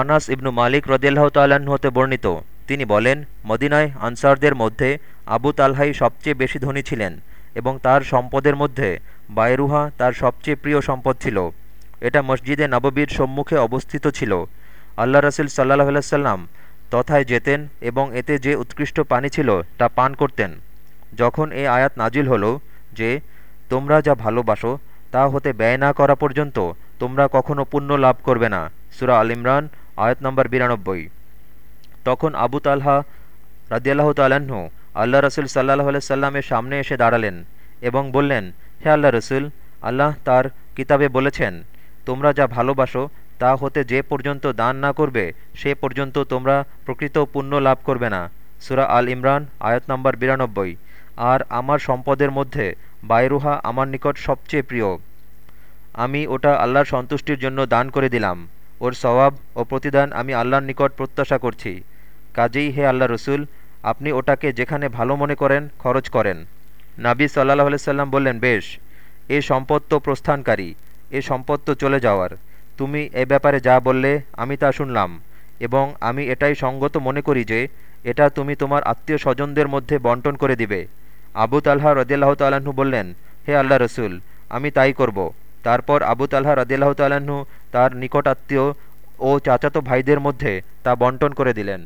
আনাস ইবনু মালিক রদিয়াল্লাহ তাল্লাহ্ন হতে বর্ণিত। তিনি বলেন, মদিনায় আনসারদের মধ্যে আবু তালহাই সবচেয়ে বেশি ধনী ছিলেন এবং তার সম্পদের মধ্যে বায়রুহা তার সবচেয়ে প্রিয় সম্পদ ছিল। এটা মসজিদে নববীর সম্মুখে অবস্থিত ছিল। আল্লাহ রসুল সাল্লাহ সাল্লাম তথায় যেতেন এবং এতে যে উৎকৃষ্ট পানি ছিল তা পান করতেন। যখন এ আয়াত নাজিল হলো যে, তোমরা যা ভালোবাসো, তা হতে ব্যয় না করা পর্যন্ত তোমরা কখনো পুণ্য লাভ করবে না। সুরা আল ইমরান আয়াত নম্বর বিরানব্বই। তখন আবু তালহা রাজিয়াল্লাহ তাল্লাহ্ন আল্লাহ রসুল সাল্লাহ সাল্লামের সামনে এসে দাঁড়ালেন এবং বললেন, হে আল্লাহ রসুল, আল্লাহ তার কিতাবে বলেছেন, তোমরা যা ভালোবাসো তা হতে যে পর্যন্ত দান না করবে, সে পর্যন্ত তোমরা প্রকৃত পুণ্য লাভ করবে না। সুরা আল ইমরান, আয়াত নম্বর বিরানব্বই। আর আমার সম্পদের মধ্যে বাইরুহা আমার নিকট সবচেয়ে প্রিয়। আমি ওটা আল্লাহর সন্তুষ্টির জন্য দান করে দিলাম। ওর সওয়াব ও প্রতিদান আমি আল্লাহর নিকট প্রত্যাশা করছি। কাজেই হে আল্লাহ রসুল, আপনি ওটাকে যেখানে ভালো মনে করেন, খরচ করেন। নাবি সাল্লাহ সাল্লাম বললেন, বেশ, এ সম্পদ তো প্রস্থানকারী, এ সম্পদ তো চলে যাওয়ার। তুমি এ ব্যাপারে যা বললে, আমি তা শুনলাম। এবং আমি এটাই সঙ্গত মনে করি যে, এটা তুমি তোমার আত্মীয় স্বজনদের মধ্যে বন্টন করে দিবে। আবু তালহা রদিয়াল্লাহ তাল্লাহ্ন বললেন, হে আল্লাহ রসুল, আমি তাই করব। তারপর আবু তালহা রদিয়াল্লাহ তাল্লাহ্ন তার নিকটাত্মীয় ও চাচাতো ভাইদের মধ্যে তা বন্টন করে দিলেন।